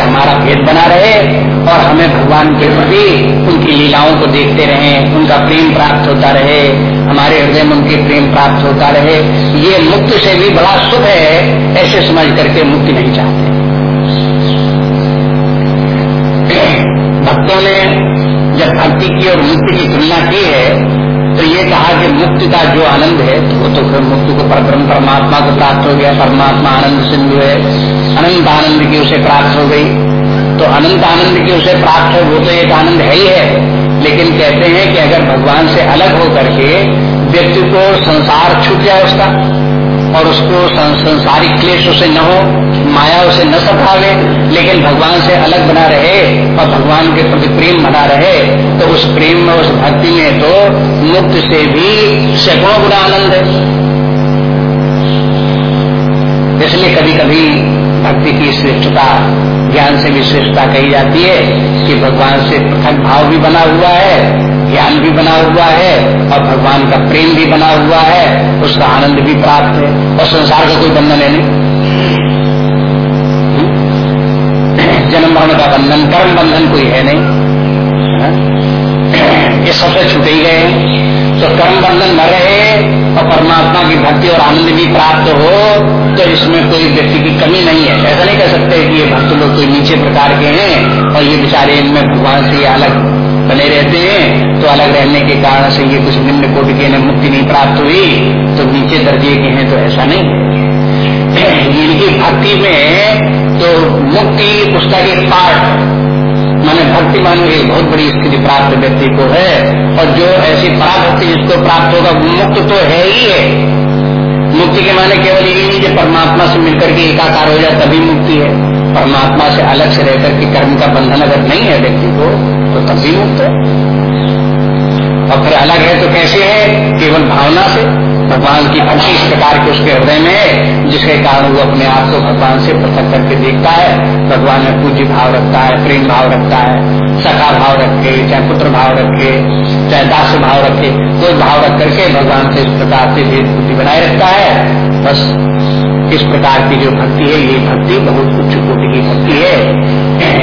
हमारा भेद बना रहे और हमें भगवान के प्रति उनकी लीलाओं को देखते रहे, उनका प्रेम प्राप्त होता रहे, हमारे हृदय में उनके प्रेम प्राप्त होता रहे। ये मुक्त से भी बड़ा सुख है, ऐसे समझ करके मुक्ति नहीं चाहते। भक्तों ने जब भक्ति की और मुक्ति की तुलना की है तो ये कहा कि मुक्ति का जो आनंद है, वो तो फिर मुक्ति को परब्रह्म परमात्मा को प्राप्त हो गया। परमात्मा आनंद सिंधु है, अनंत आनंद की उसे प्राप्त हो गई। तो अनंत आनंद की उसे प्राप्त हो, वो तो एक आनंद है ही है। लेकिन कहते हैं कि अगर भगवान से अलग हो करके व्यक्ति को संसार छूट जाए उसका, और उसको संसारिक क्लेश उसे न हो माया उसे न सतावे लेकिन भगवान से अलग बना रहे और भगवान के प्रति प्रेम बना रहे तो उस प्रेम में, उस भक्ति में तो मुक्त से भी सैकड़ों गुना आनंद है। इसलिए कभी कभी भक्ति की श्रेष्ठता, ज्ञान से भी श्रेष्ठता कही जाती है कि भगवान से पृथक भाव भी बना हुआ है, ज्ञान भी बना हुआ है, और भगवान का प्रेम भी बना हुआ है, उसका आनंद भी प्राप्त है, और संसार का कोई बंधन है नहीं। जन्म मरण का बंधन, कर्म बंधन कोई है नहीं। ये सबसे छूटे ही गए। तो कर्म बंधन न रहे, और परमात्मा की भक्ति और आनंद भी प्राप्त हो तो इसमें कोई व्यक्ति की कमी नहीं है। ऐसा नहीं कह सकते कि ये भक्त लोग कोई नीचे प्रकार के हैं, और ये बेचारे इनमें भगवान से अलग बने रहते हैं तो अलग रहने के कारण से ये कुछ निम्न कोटि के मुक्ति नहीं प्राप्त हुई तो नीचे दर्जे के हैं तो ऐसा नहीं। इनकी भक्ति में तो मुक्ति उसका एक पार्ट मैंने भक्ति मान की बहुत बड़ी स्थिति प्राप्त व्यक्ति को है। और जो ऐसी पराभक्ति जिसको प्राप्त होगा, मुक्त तो है ही है। मुक्ति के माने केवल यही नहीं कि परमात्मा से मिलकर के एकाकार हो जाए, तभी मुक्ति है। परमात्मा से अलग से रहकर के कर्म का बंधन अगर नहीं है व्यक्ति को तो तब भी मुक्त है। और फिर अलग है तो कैसे है? केवल भावना से। भगवान की खुशी इस प्रकार के उसके हृदय में है, जिसके कारण वो अपने आप को भगवान से पृथक करके देखता है। भगवान में पूज्य भाव रखता है, प्रेम भाव रखता है, सखा भाव रखे, चाहे पुत्र भाव रखे, चाहे दास भाव रखे, कोई भाव रख करके भगवान से इस प्रकार से भेद बुद्धि बनाए रखता है। बस इस प्रकार की जो भक्ति है, ये भक्ति बहुत उच्च कोटि की भक्ति है।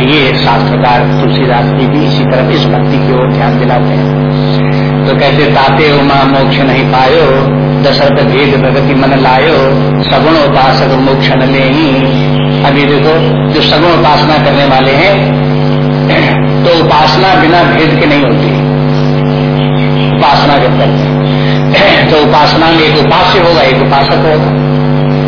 ये शास्त्रकार तुलसीदास जी भी इसी तरह इस भक्ति की ओर ध्यान दिलाते हैं। तो कैसे ताते उमा मोक्ष नहीं पायो। दशरथ भेद भगति मन लायो। सगुण उपासक मोक्ष न ले अभी देखो, जो सगुण उपासना करने वाले हैं तो उपासना बिना भेद के नहीं होती। उपासना जब करते तो उपासना में एक उपास्य होगा, एक उपासक होगा।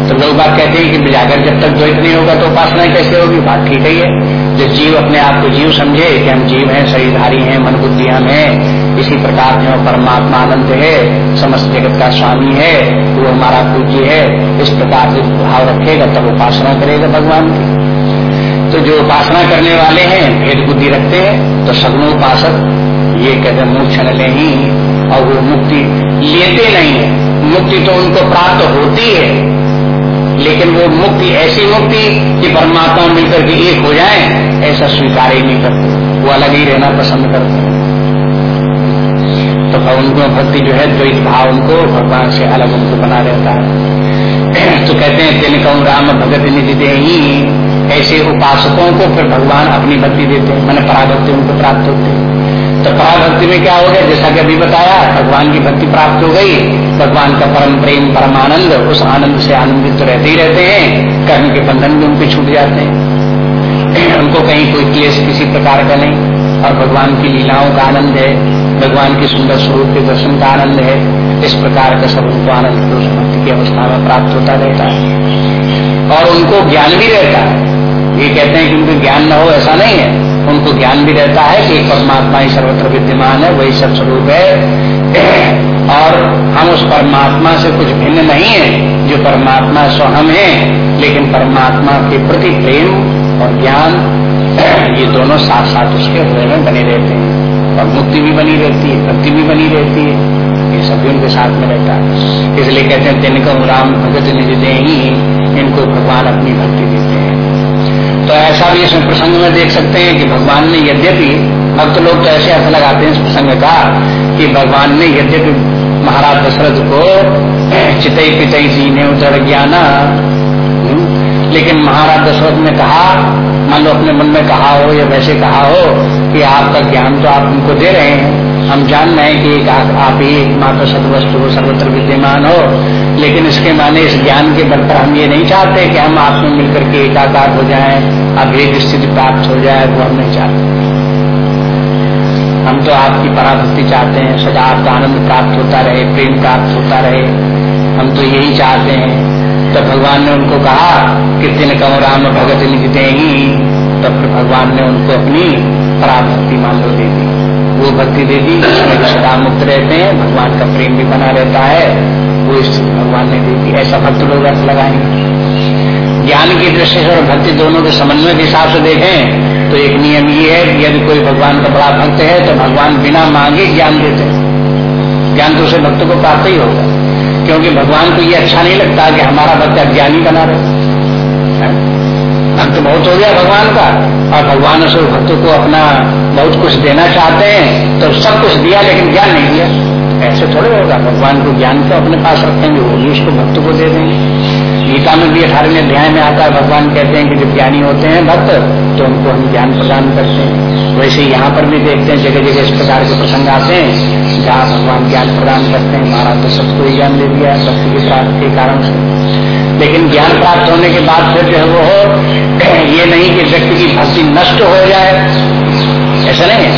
तो लोग बात कहते हैं कि जागर जब तक द्वैत नहीं होगा तो उपासना कैसे होगी? बात ठीक ही है जो जीव अपने आप को जीव समझे कि हम जीव हैं, शरीरधारी हैं, मन बुद्धि हम हैं, इसी प्रकार जो परमात्मा आनंद है, समस्त जगत का स्वामी है, वो हमारा पूज्य है, इस प्रकार से भाव रखेगा तब उपासना करेगा भगवान की। तो जो उपासना करने वाले हैं, भेद बुद्धि रखते हैं तो सगुण उपासक, ये कहते मूर्छन ले ही, और वो मुक्ति लेते नहीं है। मुक्ति तो उनको प्राप्त होती है लेकिन वो मुक्ति, ऐसी मुक्ति कि परमात्मा मिलकर के एक हो जाए, ऐसा स्वीकार ही नहीं करते। वो अलग ही रहना पसंद करते हैं। तो उनको भक्ति जो है, द्वैत भाव उनको भगवान से अलग उनको बना रहता है। तो कहते हैं, तिन कहूँ राम भगत निधि दे ऐसे उपासकों को फिर भगवान अपनी भक्ति देते हैं, मैंने पराभक्ति उनको प्राप्त होते हैं। तो पराभक्ति में क्या हो गया? जैसा कि अभी बताया, भगवान की भक्ति प्राप्त हो गई, भगवान का परम प्रेम, परम आनंद, उस आनंद से आनंदित तो रहते ही रहते हैं, कर्म के बंधन भी उनके छूट जाते हैं। उनको कहीं कोई क्लेश किसी प्रकार का नहीं, और भगवान की लीलाओं का आनंद है, भगवान के सुंदर स्वरूप के दर्शन का आनंद है, इस प्रकार का सब उनको आनंद भक्ति की अवस्था में प्राप्त होता रहता है। और उनको ज्ञान भी रहता है। ये कहते हैं कि उनको ज्ञान न हो, ऐसा नहीं है। उनको ज्ञान भी रहता है कि परमात्मा ही सर्वत्र विद्यमान है, वही सब स्वरूप है। और हम उस परमात्मा से कुछ भिन्न नहीं है, जो परमात्मा स्वयं है, लेकिन परमात्मा के प्रति प्रेम और ज्ञान, ये दोनों साथ साथ उसके हृदय में बने रहते हैं। और मुक्ति भी बनी रहती है भक्ति भी बनी रहती है। ये सब भी उनके साथ में रहता है। इसलिए कहते हैं तिनको राम भगत निधि दे इनको भगवान अपनी भक्ति देते हैं। तो ऐसा भी इसमें प्रसंग में देख सकते हैं कि भगवान ने यद्यपि, भक्त लोग तो ऐसे अर्थ लगाते हैं इस प्रसंग का, कि भगवान ने यद्यपि महाराज दशरथ को, चितई पितई जी ने उतर ज्ञाना लेकिन महाराज दशरथ ने कहा, मान लो अपने मन में कहा हो या वैसे कहा हो कि आपका ज्ञान तो आप उनको दे रहे हैं। हम जान रहे हैं कि आप ही एकमात्र सदवस्तु हो, सर्वत्र विद्यमान हो। लेकिन इसके माने इस ज्ञान के बल पर हम ये नहीं चाहते कि हम आप में मिलकर के एकाकार हो जाएँ, अभेद स्थिति प्राप्त हो जाए, वो हम नहीं चाहते। हम तो आपकी पराभक्ति चाहते हैं, सदा आपका आनंद प्राप्त होता रहे, प्रेम प्राप्त होता रहे। हम तो यही चाहते हैं तो भगवान ने उनको कहा कि दिन कम राम भगत लिखते ही तो फिर भगवान ने उनको अपनी पराभक्ति मान लो दे दी। वो भक्ति दे दी जिसमें सदा मुक्त रहते हैं, भगवान का प्रेम भी बना रहता है, वो स्थिति भगवान ने दे दी। ऐसा भक्त लोग अर्थ लगाएँगे। ज्ञान की दृष्टि से और भक्ति दोनों के समन्वय के हिसाब से देखें तो एक नियम ये है कि यदि कोई भगवान का बड़ा भक्त है तो भगवान बिना मांगे ज्ञान देते ज्ञान तो उसे भक्त को प्राप्त ही होगा। क्योंकि भगवान को ये अच्छा नहीं लगता कि हमारा भक्त अज्ञानी बना रहे। भक्त बहुत हो गया भगवान का। और भगवान उस भक्त को अपना बहुत कुछ देना चाहते हैं तो सब कुछ दिया, लेकिन ज्ञान नहीं दिया। ऐसे थोड़े होगा। भगवान को ज्ञान तो अपने पास रखेंगे वो भी उसको भक्त को दे देंगे। गीता में भी अठारहवें अध्याय में आता है, भगवान कहते हैं कि जब ज्ञानी होते हैं भक्त तो उनको हम ज्ञान प्रदान करते हैं। वैसे यहाँ पर भी देखते हैं जगह जगह इस प्रकार के प्रसंग आते हैं। जहाँ भगवान ज्ञान प्रदान करते हैं। महाराज तो सबको ही ज्ञान दे दिया भक्ति के प्राप्त के कारण। से लेकिन ज्ञान प्राप्त होने के बाद फिर जो है वो ये नहीं कि व्यक्ति की भक्ति नष्ट हो जाए। ऐसा नहीं है।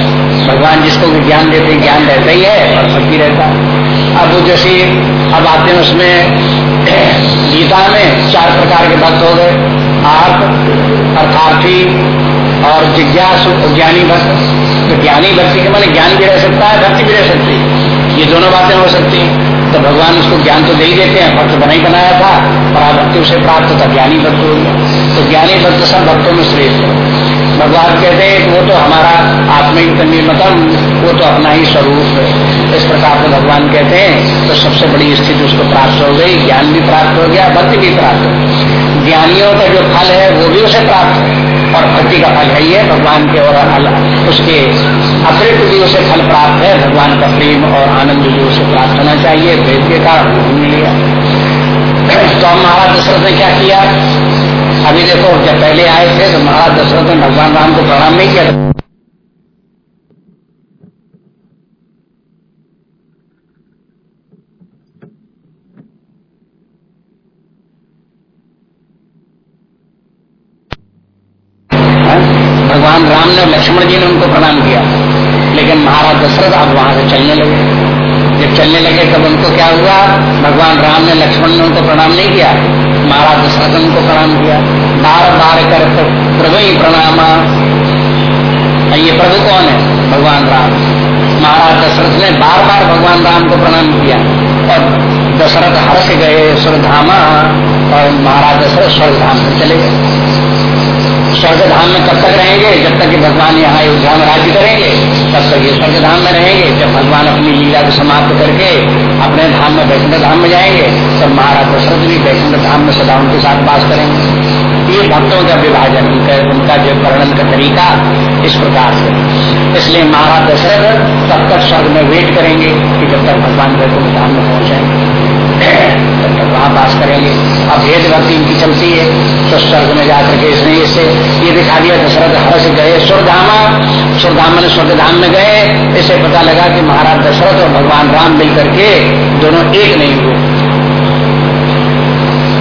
भगवान जिसको भी ज्ञान देते हैं, ज्ञान रहता ही है और भक्ति रहता है। अब जैसे अब आते हैं उसमें गीता में चार प्रकार के भक्त हो गए। आर्थ अर्थार्थी और जिज्ञासु ज्ञानी भक्त तो ज्ञानी भक्ति के माने ज्ञान भी रह सकता है, भक्ति भी रह सकती है। ये दोनों बातें हो सकती हैं। तो भगवान उसको ज्ञान तो दे ही देते हैं, भक्त बना ही बनाया था, और भक्ति उसे प्राप्त होता, ज्ञानी भक्त हो तो ज्ञानी भक्त सब भक्तों में श्रेष्ठ है। भगवान कहते हैं, वो तो हमारा आत्मिक निर्मतम वो तो अपना ही स्वरूप है। इस प्रकार से भगवान कहते हैं तो सबसे बड़ी स्थिति उसको प्राप्त हो गई, ज्ञान भी प्राप्त हो गया, भक्ति भी प्राप्त हो ज्ञानियों का जो फल है, वो भी उसे प्राप्त है और भक्ति का फल है ही भगवान के और उसके अतिरिक्त भी उसे फल प्राप्त है। भगवान का प्रेम और आनंद भी उसे प्राप्त होना चाहिए। वेद के कारण गया तो हम महाराज दशरथ ने क्या किया? अभी देखो, जब पहले आए थे तो महाराज दशरथ ने भगवान राम को प्रणाम नहीं किया हाँ? भगवान राम ने लक्ष्मण जी ने उनको प्रणाम किया। लेकिन महाराज दशरथ अब वहाँ से चलने लगे। जब चलने लगे, तब उनको क्या हुआ? भगवान राम ने लक्ष्मण ने उनको प्रणाम नहीं किया। महाराज दशरथन उनको प्रणाम किया। बार बार कर प्रभु ही प्रणाम। ये प्रभु कौन है? भगवान राम। महाराज दशरथ ने बार बार भगवान राम को प्रणाम किया। और दशरथ हर्ष गए स्वर्धामा और महाराज दशरथ स्वर्गधाम में चले गए। स्वर्ग धाम में कब तक रहेंगे? जब तक कि भगवान यहाँ अयोध्या में राज्य करेंगे, तब तक ये स्वर्ग धाम में रहेंगे। जब भगवान अपनी लीला को समाप्त करके अपने धाम में वैष्णव धाम में जाएँगे, तब महाराज दशरथ भी वैष्णव धाम में सदा उनके साथ बास करेंगे। ये भक्तों का विभाजन उनका जो वर्णन का तरीका इस प्रकार से। इसलिए महाराज दशरथ तब तक स्वर्ग में वेट करेंगे कि जब तक भगवान वैकुंठ धाम में पहुँचे तक वहाँ करेंगे। अब भेद भक्ति इनकी चलती है तो स्वर्ग में जाकर के इसने इससे ये दिखा दिया दशरथ हर्ष गए स्वर्धामा स्वर्धाम ने स्वर्गधाम में गए इससे पता लगा कि महाराज दशरथ और भगवान राम मिल करके दोनों एक नहीं हुए।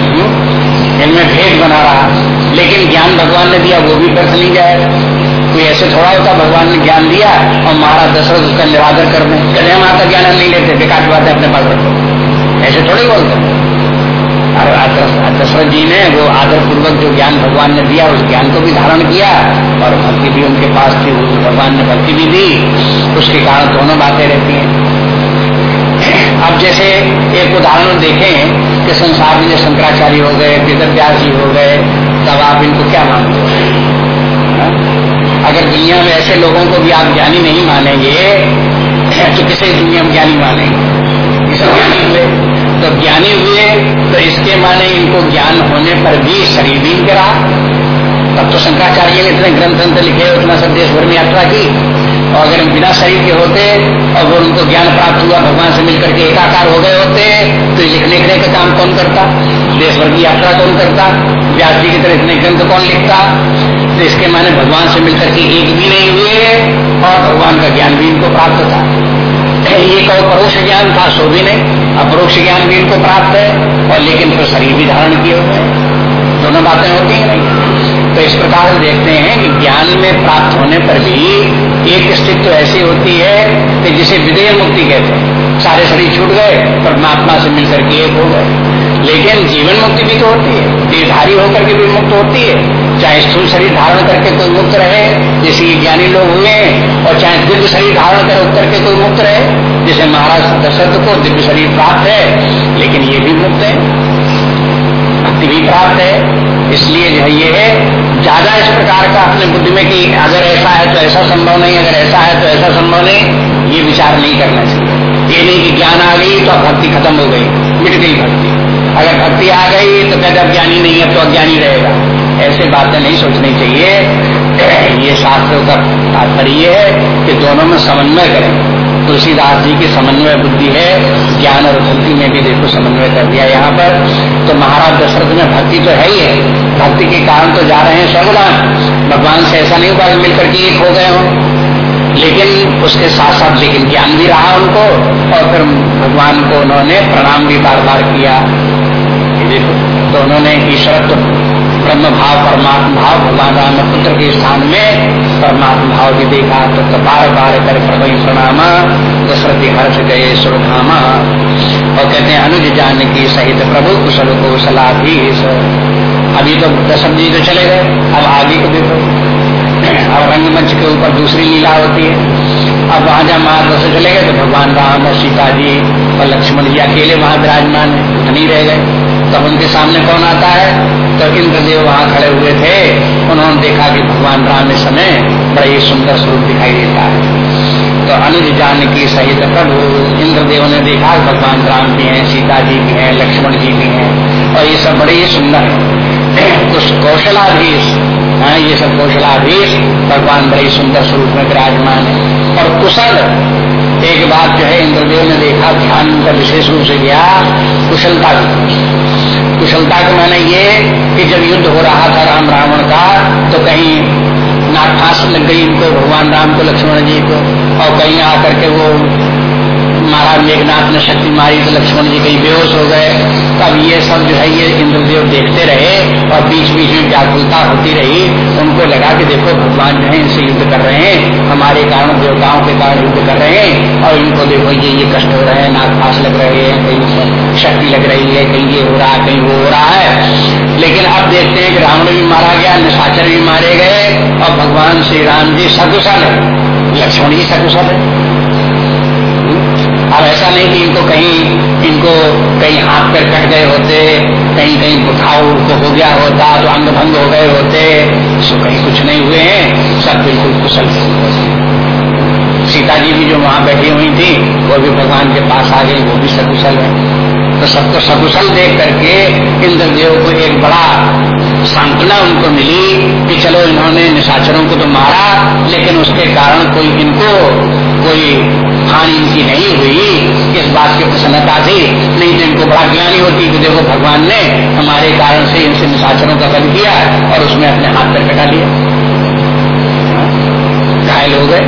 हम्म? इनमें भेद बना रहा। लेकिन ज्ञान भगवान ने दिया, वो भी व्यर्थ नहीं जाएगा कोई ऐसे थोड़ा होता, भगवान ने ज्ञान दिया और महाराज दशरथ उसका निरादर कर दें कन्या माता ज्ञान नहीं लेते, बेकार बात अपने पास रखो। ऐसे थोड़े बोलते और दशरथ जी ने वो आदर पूर्वक जो ज्ञान भगवान ने दिया, उस ज्ञान को भी धारण किया, और भक्ति भी उनके पास थी भगवान ने भक्ति भी दी, उसके कारण दोनों बातें रहती हैं। अब जैसे एक उदाहरण देखें कि संसार में जो शंकराचार्य हो गए वेद जी हो गए, तब आप इनको क्या मानते हो? अगर दुनिया में ऐसे लोगों को भी आप ज्ञानी नहीं मानेंगे तो किसे दुनिया में ज्ञानी मानेंगे? तो ज्ञानी हुए तो इसके माने इनको ज्ञान होने पर भी शरीर भी गिरा तब तो शंकराचार्य ने इतने ग्रंथ ग्रंथ लिखे, उतना सब देश भर में यात्रा की। और अगर बिना शरीर के होते, और वो उनको ज्ञान प्राप्त हुआ, भगवान से मिलकर के एकाकार हो गए होते तो लिखने लिखने का काम कौन करता? देश भर की यात्रा कौन करता? व्यास जी की तरह इतने ग्रंथ कौन लिखता? तो इसके माने भगवान से मिलकर के एक भी नहीं हुए, और भगवान का ज्ञान भी इनको प्राप्त था एक और परोक्ष ज्ञान था, सो भी नहीं। अपरोक्ष ज्ञान भी इनको प्राप्त है, और लेकिन फिर शरीर भी धारण किए हुए हैं। दोनों बातें होती हैं। तो इस प्रकार देखते हैं कि ज्ञान में प्राप्त होने पर भी एक स्थिति तो ऐसी होती है कि जिसे विदेह मुक्ति कहते हैं। सारे शरीर छूट गए परमात्मा से मिलकर के एक हो गए। लेकिन जीवन मुक्ति भी तो होती है देहधारी होकर के भी मुक्त होती है। चाहे स्थूल शरीर धारण करके कोई मुक्त रहे, जैसे ज्ञानी लोग हुए और चाहे दिव्य शरीर धारण कर करके कोई मुक्त रहे, जैसे महाराज दशरथ को दिव्य शरीर प्राप्त है, लेकिन ये भी मुक्त है। भक्ति भी प्राप्त है। इसलिए जो है, ये है, ज़्यादा इस प्रकार का अपने बुद्धि में कि अगर ऐसा है तो ऐसा संभव नहीं, अगर ऐसा है तो ऐसा संभव नहीं, ये विचार नहीं करना चाहिए। ये नहीं कि ज्ञान आ गई तो भक्ति खत्म हो गई, मिट गई भक्ति। अगर भक्ति आ गई तो कहते अज्ञानी नहीं है तो अज्ञानी रहेगा। ऐसे बातें नहीं सोचनी चाहिए। ये शास्त्रों का तात्पर्य है कि दोनों में समन्वय करें। तुलसीदास जी की समन्वय बुद्धि है, ज्ञान और भक्ति में भी देखो समन्वय कर दिया यहाँ पर। तो महाराज दशरथ में भक्ति तो है ही है। भक्ति के कारण तो जा रहे हैं सर्वदान भगवान से ऐसा नहीं हुआ मिलकर के एक हो गए हो। लेकिन उसके साथ साथ लेकिन ज्ञान भी रहा उनको और फिर भगवान को उन्होंने प्रणाम भी बार बार किया देखो तो उन्होंने ईश्वरत्व ब्रह्म भाव परमात्मा भाव भगवान राम पुत्र के स्थान में परमात्मा भाव भी देखा तो बार बार कर प्रभु प्रणामा दशरथी हर्ष गए सुरधामा और कहते हैं, अनुज जान की सहित प्रभु कुशल को सलाधीश अभी तो दशरथ जी तो चले गए, अब आगे को देखो। अब रंगमंच के ऊपर दूसरी लीला होती है। अब वहाँ जब महाराज चले गए तो भगवान राम और सीता जी और लक्ष्मण जी अकेले वहाँ विराजमान नहीं रह गए। तब उनके सामने कौन आता है? तो इंद्रदेव वहाँ खड़े हुए थे। उन्होंने देखा कि भगवान राम इस समय बड़ा ही सुंदर स्वरूप दिखाई देता है। तो अनुज जान की सहित प्रभु इंद्रदेव ने देखा भगवान राम भी हैं, सीता जी भी हैं, लक्ष्मण जी भी हैं, और ये सब बड़े ही सुंदर है। कुछ कौशलाधीश हाँ ये सब कौशलाधीश भगवान बड़े सुंदर स्वरूप में विराजमान है। और कुशल, एक बात जो है इंद्रदेव ने देखा, ध्यान का विशेष रूप से गया, कुशलता की कुशलता के माने ये कि जब युद्ध हो रहा था राम रावण का तो कहीं नागफांस लग गई इनको भगवान राम को, लक्ष्मण जी को, और कहीं आकर के वो महाराज मेघनाथ ने शक्ति मारी तो लक्ष्मण जी कहीं बेहोश हो गए। तब ये सब जो है ये इंद्रदेव देखते रहे और बीच बीच में व्याकुलता होती रही। उनको लगा कि देखो, भगवान जो है इनसे युद्ध कर रहे हैं, हमारे कारण देवताओं के कारण युद्ध कर रहे हैं और इनको देखो, ये ये कष्ट हो रहे हैं नागपास लग रहे हैं, कहीं शक्ति लग रही है, कहीं ये हो रहा है, कहीं वो हो रहा है। लेकिन अब देखते हैं कि रावण भी मारा गया, निशाचर भी मारे गए और भगवान श्री राम जी सकुशल है। लक्ष्मण जी सकुशल है। ऐसा नहीं कि इनको कहीं इनको कहीं हाथ पर कट गए होते, कहीं कहीं बुखाव को हो गया होता तो अंग भंग हो गए होते सो कहीं कुछ नहीं हुए हैं, सब बिल्कुल कुशल सीता जी भी जो वहाँ बैठी हुई थी, वो भी भगवान के पास आ गई, वो भी सकुशल है। तो सबको सकुशल देख करके इंद्रदेव को एक बड़ा सांत्वना उनको मिली कि चलो इन्होंने निशाचरों को तो मारा, लेकिन उसके कारण कोई इनको कोई हानि इनकी नहीं हुई। इस बात की प्रसन्नता थी। नहीं तो इनको बड़ा ज्ञानी होती कि देखो भगवान ने हमारे कारण से इनसे निशाचरों का बंद किया और उसमें अपने हाथ पर कटा लिया घायल हो गए।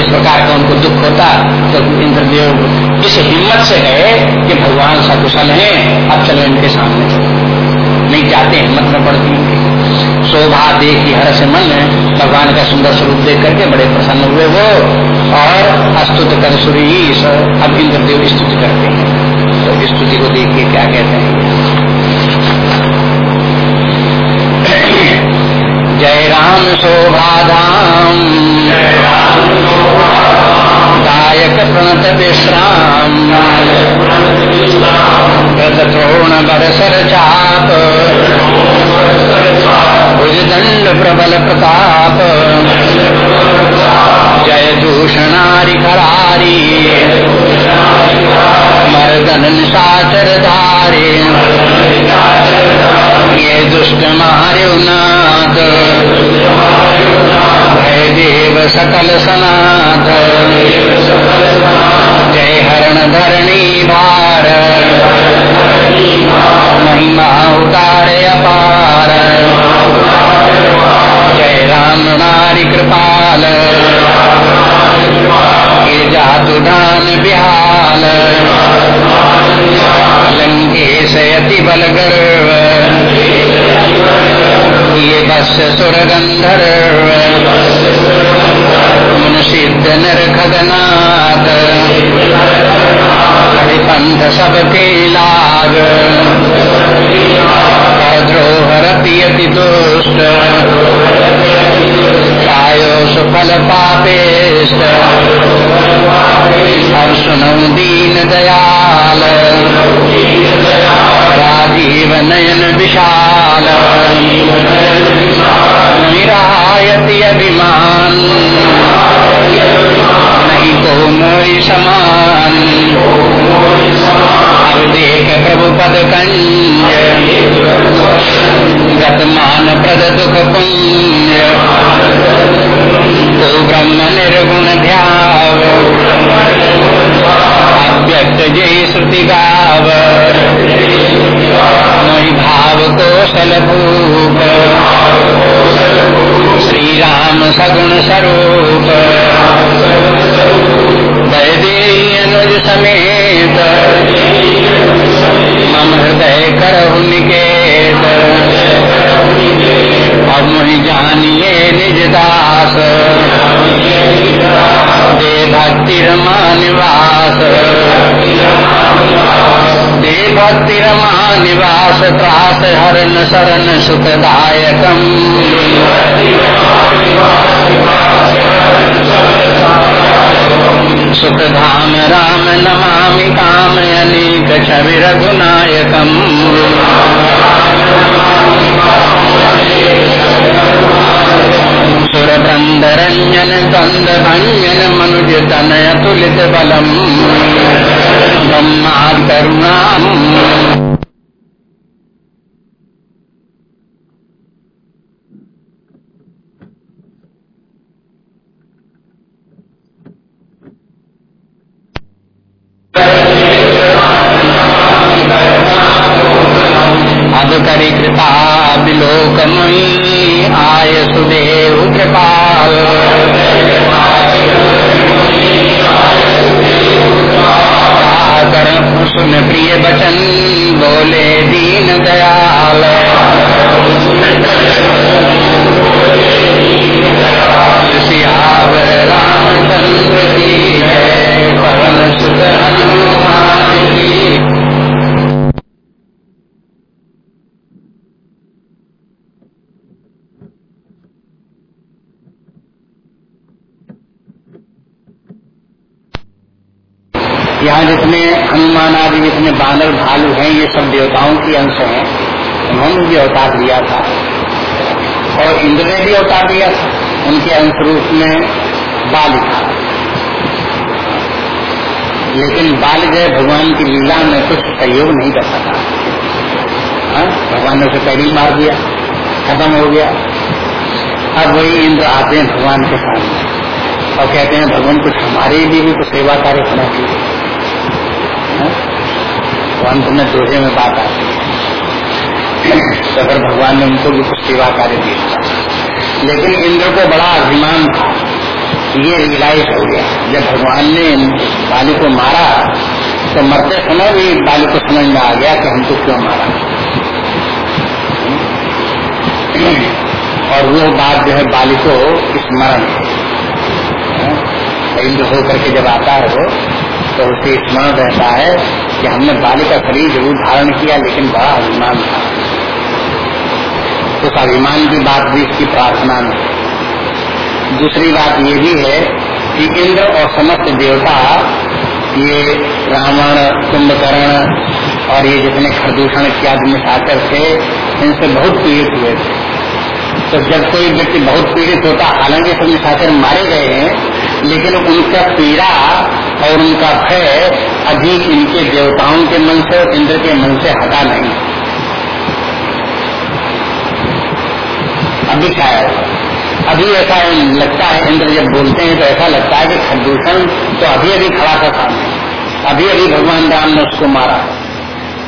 इस प्रकार का उनको दुख होता तो इंद्रदेव इस हिम्मत से गए कि भगवान सकुशल हैं। अब चलो इनके सामने। नहीं जाते हिम्मत न पड़ती उनकी शोभा देखी हर से मन भगवान का सुंदर स्वरूप देख करके बड़े प्रसन्न हुए वो और अस्तुत कर सुरीश अब इंद्रदेव स्तुति करते हैं। तो स्तुति को देख के क्या कहते हैं? जय राम शोभा धाम नायक प्रणत विश्राम गद्रोण बरसर चाप भुजदंड प्रबल प्रताप जय दूषणारी करारी मर्दन निशाचर धारे ये दुष्ट मारुनाथ भय देव सकल सनाथ के बिहाल, लंकेश अति बल गर्व ये बस सुर मुन सिद्ध नर खगनाथ हरिपंथ सबके लाग। द्रोह रति दुष्ट आयो सुफल पापेष्ट सुनो दीन दयाल राजीव नयन विशाल निरायति अभिमान। हरण शरण सुखदायकम। सुख धाम राम नमामि काम अनेक छवि रघुनायकम। सुर बृंद कंद भंजन मनुज तनय तुलित बलम। ब्रह्मा करुणाम जितने बानर, भालू हैं, ये सब देवताओं के अंश हैं। उन्होंने भी अवतार लिया था। और इंद्र ने भी अवतार लिया था। उनके अंश रूप में बाल था। लेकिन बाल है, भगवान की लीला में कुछ सहयोग नहीं कर सका। हाँ? भगवान ने उसे पहले मार दिया। खत्म हो गया। अब वही इंद्र आते हैं भगवान के सामने। और कहते हैं, भगवान, कुछ हमारे लिए भी कुछ सेवा कार्य होना चाहिए। हाँ? तो अंत में दोहे में बात आती है तो अगर भगवान ने उनको भी कुछ सेवा कार्य दिया लेकिन इंद्र को बड़ा अभिमान था ये रियलाइज़ हो गया। जब भगवान ने बाली को मारा तो मरते समय भी बाली को समझ में आ गया कि हमको क्यों मारा। और वो बात जो है बाली को स्मरण इंद्र होकर के जब आता है वो तो उसे स्मरण रहता है कि हमने बाली का शरीर ज़रूर धारण किया, लेकिन बड़ा अभिमान था। उस अभिमान की बात भी इसकी प्रार्थना में दूसरी बात ये भी है कि इंद्र और समस्त देवता, ये रावण, कुंभकर्ण और ये जितने प्रदूषण इत्यादि निशाचर थे, इनसे बहुत पीड़ित हुए थे। तो जब कोई व्यक्ति बहुत पीड़ित होता, हालाँकि सब निशाचर मारे गए हैं लेकिन उनका पीड़ा और उनका भय अधिक इनके देवताओं के मन से और इंद्र के मन से हटा नहीं। अभी शायद अभी ऐसा लगता है, इंद्र जब बोलते हैं तो ऐसा लगता है कि खदूषण तो अभी अभी खड़ा था सामने। अभी अभी भगवान राम ने उसको मारा।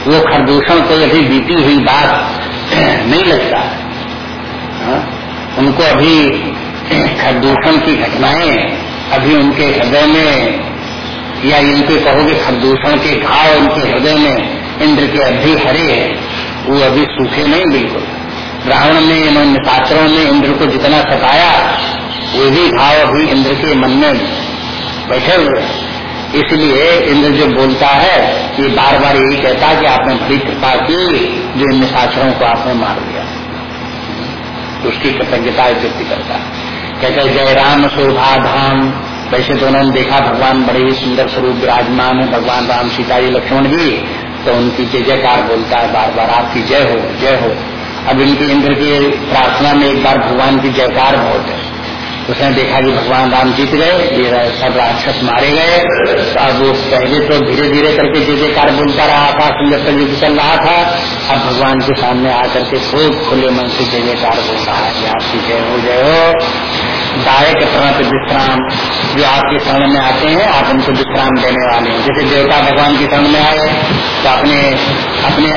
वो खरदूषण कोई अभी बीती हुई बात नहीं लगता। हाँ? उनको अभी खरदूषण की घटनाएँ अभी उनके हृदय में, या इनके कहोगे खरदूषण के घाव उनके हृदय में, इंद्र के अभी हरे हैं, वो अभी सूखे नहीं बिल्कुल। रावण ने इन निशाचरों ने इंद्र को जितना सताया, वो भी भाव अभी इंद्र के मन में बैठे हुए इसलिए इंद्र जो बोलता है, ये बार बार यही कहता है कि आपने बड़ी कृपा की, जो इन निशाचरों को आपने मार दिया। उसकी कृतज्ञता व्यक्ति करता कहते जय राम शोभा धाम वैसे तो उन्होंने देखा, भगवान बड़े ही सुंदर स्वरूप विराजमान है। भगवान राम सीता जी लक्ष्मण जी तो उनकी जय जयकार बोलता है बार बार आपकी जय हो जय हो। अब इनकी इंद्र की प्रार्थना में एक बार भगवान की जयकार बहुत है। उसने देखा कि भगवान राम जीत गए, ये सब राक्षस मारे गए। अब वो पहले तो धीरे धीरे करके जय जयकार बोलता रहा था जब तक युद्ध चल रहा था, अब भगवान के सामने आकर के खूब खुले मन से जय जयकार बोल रहा है आपकी जय हो जय हो। दायक प्रणत विश्राम जो आपके शरण में आते हैं, आप उनको विश्राम देने वाले हैं। जैसे देवता भगवान के शरण में आए तो अपने अपने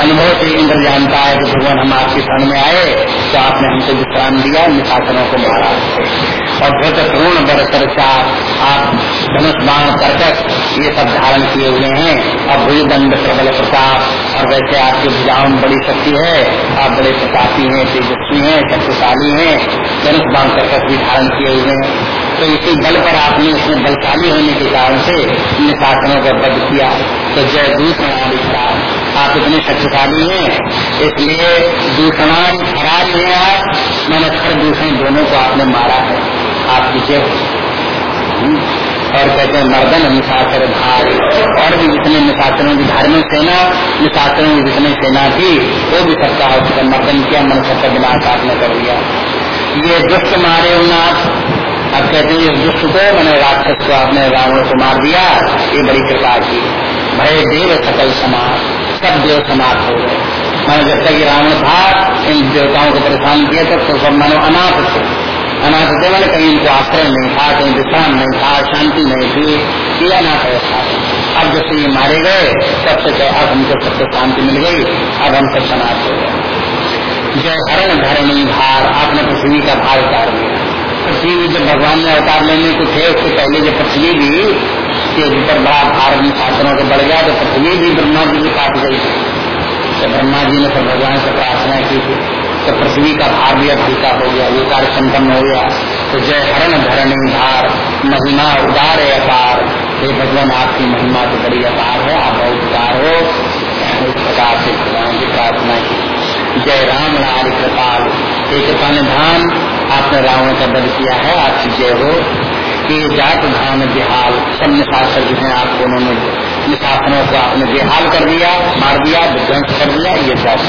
अनुभव से इंद्र जानता है कि भगवान हम आपके शरण में आए तो आपने हमको विश्राम दिया निशासनों को मारा। और भ्रत पूर्ण बर चर्चा आप धनुष बाण कर्कट ये सब धारण किए हुए हैं। और भुजदंड प्रबल प्रताप, और वैसे आपकी भुजाओं में बड़ी शक्ति है। आप बड़े प्रतापी हैं, तेजस्वी हैं, शक्तिशाली हैं। धनुष बाण कर्कट भी धारण किए हुए हैं। तो इसी बल पर आपने उसमें बलशाली होने के कारण से इन शासनों का वध किया। तो जय दूसरा आप इतने शक्तिशाली हैं, इसलिए दूषणा खराब है आप। मैंने खर दूषण दोनों को आपने मारा है। आपकी जय हम्म। और कहते हैं, मर्दन निशाचर भाग। और भी जितने निशाचरों की धार्मिक सेना निशाचरों की जितनी सेना थी, वो भी सबका उसका मर्दन किया, मन सबका विनाश आपने कर दिया ये दुष्ट मारे उन्नाथ अब कहते हैं, इस दुष्ट को मैंने राक्षस को आपने रावण को मार दिया, ये बड़ी कृपा की। भय देव सकल समाज, सब देव समाप्त हो गए। मैंने जब तक रावण था, इन देवताओं को परेशान किया, तब तो सब मानो अनाथ थे। अनाथ मैंने कहीं इनको आश्रय नहीं था कहीं विश्राम नहीं था, शांति नहीं थी ये अनाथ अवस्था अब जैसे ये मारे गए, तब से अब हमको सबसे शांति मिल गई, अब हम सब समाप्त हो गए। जय हरण धरणी भार, आपने पृथ्वी का भार उतार दिया। पृथ्वी जब भगवान ने अवतार लेने को थे, उससे पहले जब पृथ्वी भी के ऊपर बड़ा भार शास्त्रों को बढ़ गया तो पृथ्वी भी ब्रह्मा जी की काट गई। तो ब्रह्मा जी ने तो भगवान से प्रार्थना की थी। तो पृथ्वी का भार भी हल्का हो गया ये कार्य संपन्न हो गया। तो जय हरण धरणी धार, महिमा उदार अपार। हे भगवान, आपकी महिमा तो बड़ी अपार है, आप बहुत उदार हो। इस प्रकार से भगवान की प्रार्थना की। जय राम लाल कृपाल। एक कृपा धान आपने रावण का बल किया है आपकी जय हो। कि जात धान बिहाल, सब निशासक जो है आपको उन्होंने निशासनों को आपने बेहाल कर दिया, मार दिया, विध्वंस कर दिया, ये जात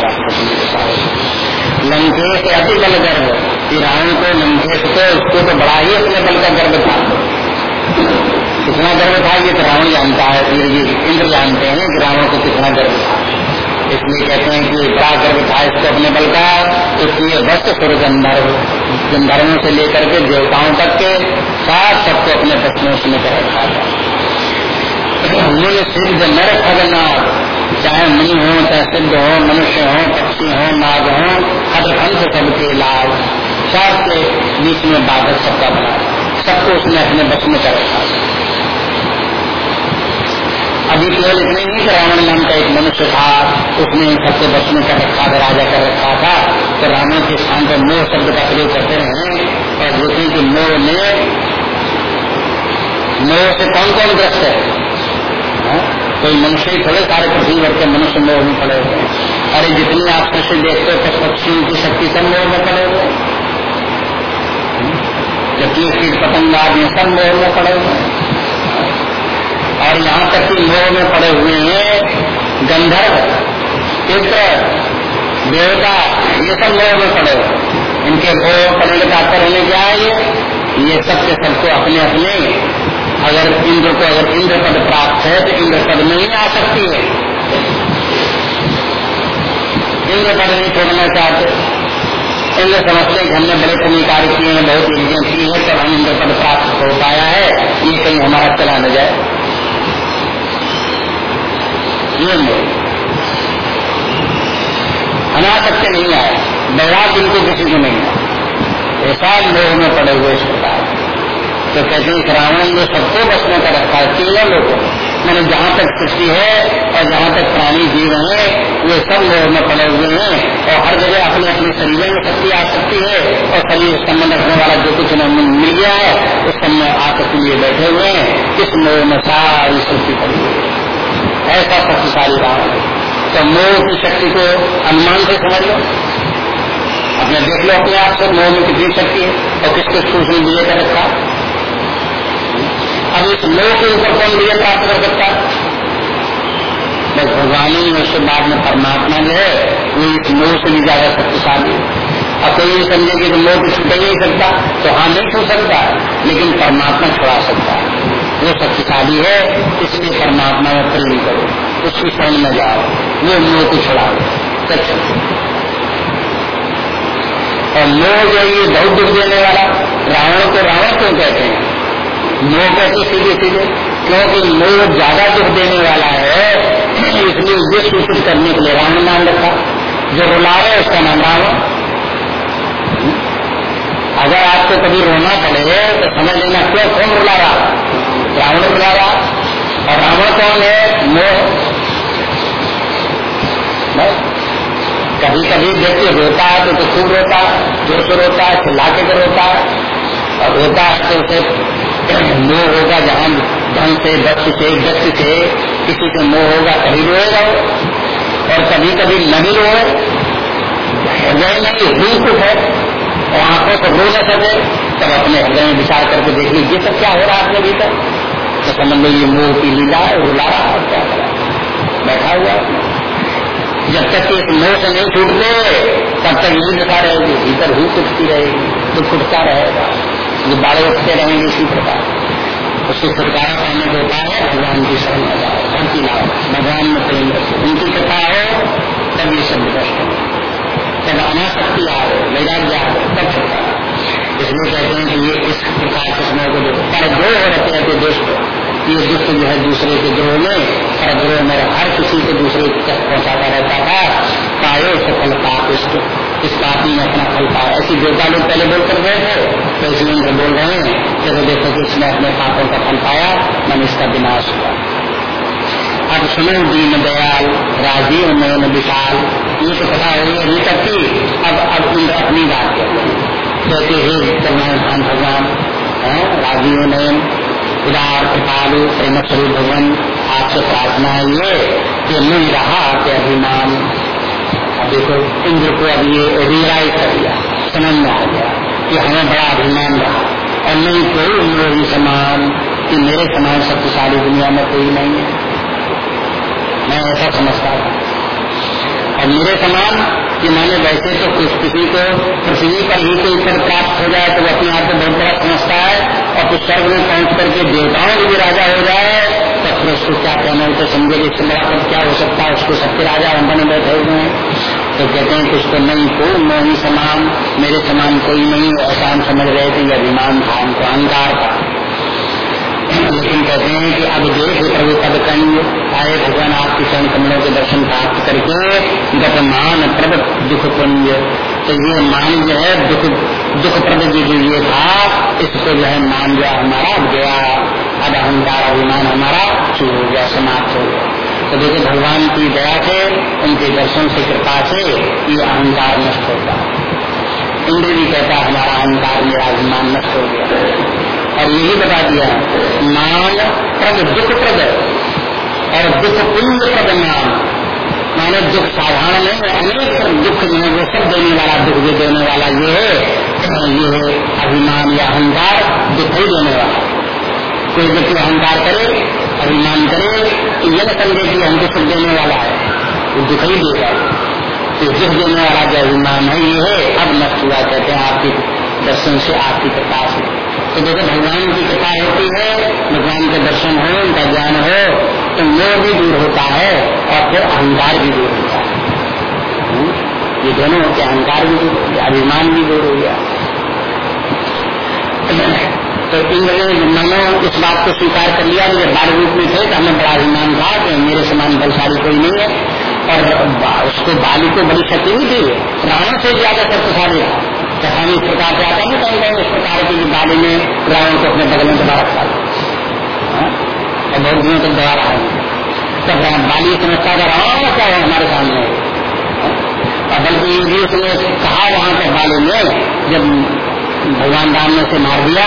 लंकेश अति बल गर्भ ईरान को लंकेश को, उसको तो बड़ा ही अपने बल का गर्व था। कितना गर्व था ये तो रावण जानता है इंद्र जानते हैं कि रावण को कितना गर्व था। इसलिए कहते हैं कि गर्व था इसको अपने बल का, इसलिए बस सुर गंधर्व गंधर्वों से लेकर के देवताओं तक के साथ सबको अपने बस में उसने कर रखा था सिद्ध नर खगनाथ, चाहे मुनि हो, चाहे सिद्ध हो, मनुष्य हो, पक्षी हो, नाग हो हदखंड सबके लाभ सबके बीच में बाधक सबका बना। सबको उसने अपने बस में कर रखा। अभी केवल इतने कि रावण नाम का एक मनुष्य था। उसने सबको बचने का रखा था, राजा का रखा था। तो रावण के स्थान पर मोह शब्द का प्रयोग करते रहे। और देखें कि मोह ने मोह से कौन कौन ग्रस्त है? हाँ? कोई मनुष्य ही थोड़े सारे पृथ्वी भर के मनुष्य मोह में पड़े हुए अरे जितनी आप कृषि देखते हो पक्षियों की शक्ति सब मोह में पड़े हुए जबकि कीट पतंग आदि सब मोह में पड़े हुए और यहाँ तक कि मोह में पड़े हुए हैं, गंधर्व चित्र देवता, ये सब मोह में पड़े हुए इनके मोह पड़ने का होने क्या है? ये ये सब के सबको अपने अपने, अगर इंद्र को अगर इंद्र पद प्राप्त है तो इंद्र पद में ही आ सकती है। इंद्र पद नहीं छोड़ना चाहते। इंद्र समझते कि हमने बड़े पुण्य कार्य किए हैं, बहुत यज्ञ की है, तब हम इंद्र पद प्राप्त हो पाया है। ये कहीं हमारा चला न जाए। ये अनासक्ति नहीं आए बैराग इनको किसी को नहीं है। ऐसा लोग में पड़े हुए इस प्रकार। तो कहते हैं रावण ने सबको में कर रखा है, तीनों लोगों मैंने जहाँ तक सृष्टि है और जहाँ तक प्राणी जीव है वे सब लोग में पड़े हुए हैं। और हर जगह अपने अपने शरीर में शक्ति आ सकती है। और शरीर संबंध रखने वाला जो कुछ उन्हें मिल गया है, उस समय आसक्ति लिए बैठे हुए हैं। इस मोह में सारी सृष्टि पड़ी हुई है। ऐसा शक्तिशाली रावण है। तो मोह की शक्ति को अनुमान से समझ लो। अपने देख लो अपने आप से, मोह में कितनी शक्ति है और किस किस को उसने दिए कर रखा अब इस मोह के ऊपर कौन विजय प्राप्त कर सकता है? बस भगवान ही उसके बाद में परमात्मा जो है, वो इस मोह से भी ज़्यादा शक्तिशाली अब कोई ये समझे कि मोह को छूट नहीं सकता तो हाँ नहीं छू सकता, लेकिन परमात्मा छुड़ा सकता है। वो शक्तिशाली है इसलिए परमात्मा में प्रेम करो, उसकी शरण में जाओ वो मोह को छुड़ाओ और मोह जो ये बहुत दुख देने वाला, रावण को रावण क्यों कहते हैं? मोह कहते सीधे सीधे, क्योंकि मोह ज़्यादा दुख देने वाला है, इसलिए ये सूचित करने के लिए रावण नाम रखा। जो रुला रुलावे उसका नाम रावण। अगर आपको कभी रोना पड़े तो समझ लेना क्यों कौन रुला रहा? रावण रहा और रावण कौन है मोह कभी कभी व्यक्ति रोता है तो, तो खूब रोता है ज़ोर से रोता है चिल्ला के रोता है। और रोता है तो उसे मोह होगा जहाँ धन से व्यक्ति से व्यक्ति से किसी से मोह होगा कभी रोएगा और कभी कभी नहीं रोए हृदय में ही कुछ है और आँखों को रो न सके तब अपने हृदय में विचार करके देखिए ये सब क्या हो रहा है अपने भीतर? तो समझ में ये मोह की लीला है है। क्या बैठा हुआ। जब तक इस मोह से नहीं छूटते तब तक ये दिखा रहेगी भीतर ही टूटती रहेगी तो कुटता रहेगा। जो बाड़े उठते रहेंगे इसी प्रकार। उससे छुटकारा पाने को उपाय है भगवान की शरण में जाओ, भक्ति लाओ। भगवान में प्रेम उनकी कथा हो, तब ये सब विकस्ट तब अनाशक्ति आए वैराग्य आए तब छुटकारा इसलिए कहते हैं कि ये इस प्रकार के समय को देखो। पर द्रोह रहते हैं दुष्ट ये दुष्ट जो है दूसरे के ग्रोह में, पर द्रोह में हर किसी को दूसरे तक पहुंचाता रहता था पायो सफल पाप इस पापी ने अपना फल पाया ऐसी देवता लोग पहले बोल कर गए थे तो इसलिए उनको बोल रहे हैं चलो देखो कि इसने अपने पापों का फल पाया, मन इसका विनाश हुआ। अब सुनो, दीन दयाल, राजीव नयन विशाल ये तो कथा हो गई अभी तक की अब अब इंद्र अपनी बात कहते हैं हे कल्याण भगवान। राजीव नयन उदार कृपालु प्रेम स्वरूप भगवान, आपसे प्रार्थना है ये कि नहीं रहा के अभिमान। देखो, इंद्र को अब ये रियलाइज़ कर दिया, समझ में आ गया कि हमें बड़ा अभिमान रहा। और नहीं कोई मेरी समान, कि मेरे समान शक्तिशाली दुनिया में कोई नहीं है। मैं ऐसा समझता हूँ। और मेरे समान कि मैंने वैसे तो कुछ किसी को पृथ्वी पर ही कोई पद प्राप्त हो जाए तो वो अपने आप को बहुत बड़ा समझता है और कुछ स्वर्ग में पहुँच करके देवताओं के भी राजा हो जाए तो फिर उसको क्या कहना है? तो समझे इससे बड़ा पद क्या हो सकता है? उसको सबके राजा हम बने बैठे हुए हैं। तो कहते हैं कुछ तो नहीं को ही समान, मेरे समान कोई नहीं ऐसा हम समझ रहे थे अभिमान था हमको अहंकार था। लेकिन कहते हैं कि अब देख प्रभु पद कंज आए भगवान आपके चरण कमलों के दर्शन प्राप्त करके मान प्रद दुख पुंज तो ये मान जो है, दुख दुख प्रद जी जो ये था, इसको जो है मान जो हमारा, गया। अब अहंकार अभिमान हमारा शुरू हो गया, समाप्त हो गया। तो देखिए, भगवान की दया से, उनके दर्शन से कृपा से ये अहंकार नष्ट होता इंद्र भी कहता, हमारा अहंकार मेरा अभिमान नष्ट हो गया। और यही बता दिया, मान प्रद दुख प्रद और दुख पुण्य प्रद मान। माने दुख साधारण नहीं अनेक दुख जो है, वो सब देने वाला, दुख जो देने वाला ये है ये है अभिमान या अहंकार, दुख ही देने वाला। कोई व्यक्ति अहंकार करे, अभिमान करे तो ये न समझे कि हमको सब देने वाला है, वो दुख ही देगा तो दुख देने वाला जो अभिमान है, ये है, अब नष्ट हुआ, कहते हैं आपके दर्शन से आपकी कृपा से। तो देखो भगवान की कृपा होती है, भगवान के दर्शन हो, उनका ज्ञान हो तो मोह भी दूर होता है और फिर अहंकार भी दूर होता है। हम्म? ये दोनों होते अहंकार भी दूर हो गया, अभिमान भी दूर हो गया। तो इंद्र ने मानो इस बात को स्वीकार कर लिया जब बाल रूप में थे तो हमें बड़ा अभिमान था कि मेरे समान बलशाली कोई नहीं है। और उसको बाली को बड़ी शक्ति भी थी। रावण से ज़्यादा शक्तिशाली था कथा में इस प्रकार से आता नहीं कहीं इस प्रकार की बाली में रावण को अपने बगल में दबा रखा हाँ? बहुत दिनों तक दबा रहा तब बाली समझता था रावण क्या है हमारे सामने हाँ? और बल्कि ये उसने कहा वहाँ पर बाली में, जब भगवान राम ने उसे मार दिया।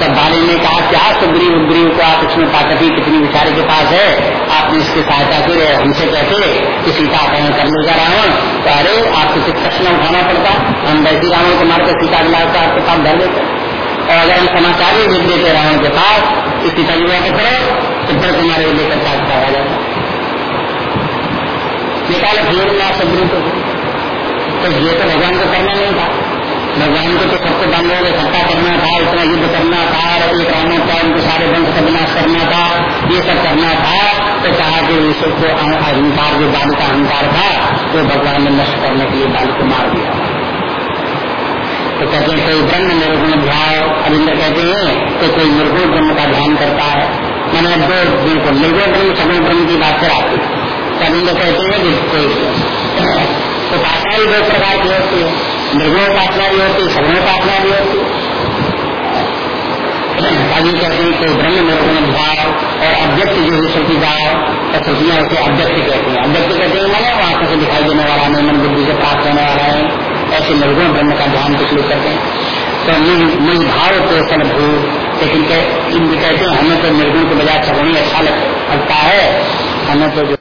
तब बाली ने कहा, क्या सुग्रीव उग्रीव को आप इसमें ताकत कितनी विचारे के पास है? आपने इसकी सहायता की हमसे कहते, कि सीता अपहरण कर लेगा रावण तो अरे, आपको सिर्फ़ प्रश्न उठाना पड़ता। हम वैसी रावण को मारकर सीता दिलाकर आपके पास धर देते। और अगर हम समाचार ही लिख देते रावण के पास कि सीता जी वापस करो तो फिर तुम्हारे लेकर साथ आ जाता। निकाले ना सुग्रीव को तो ये तो भगवान को करना नहीं था। भगवान को तो सबको में इकट्ठा करना था, इतना युद्ध करना था एक रहना था, उनको सारे वंश का विनाश करना था, ये सब करना था तो कहा कि ईश्वर को अहंकार, जो बाल का अहंकार था तो भगवान ने नष्ट करने के लिए बाल को मार दिया। तो कहते हैं, कोई ब्रह्म निर्गुण ध्यान अरिंदर कहते हैं तो कोई निर्गुण ब्रह्म का ध्यान करता है। मैंने दो बिल्कुल निर्गुण ब्रह्म, सगुण ब्रह्म की बात कराती अरिंदर कहते हैं कि कोई उपासना भी दो प्रकार की होती है। निर्गुण उपासना भी होती सगुण उपासना भी होती। कहते हैं कोई ब्रह्म निर्गुण भाव और अव्यक्त जो है श्रुति भाव और श्रुतियाँ उसे अव्यक्त कहते हैं। अव्यक्त कहते हैं मैंने आँखों से दिखाई देने वाला नहीं मन बुद्धि से प्राप्त होने वाला है। ऐसे निर्गुण ब्रह्म का ध्यान कुछ लोग करते हैं। तो निज भाव तो सन भू, लेकिन कहते हैं, हमें तो निर्गुण के बजाय सगुणी अच्छा लगता है। हमें तो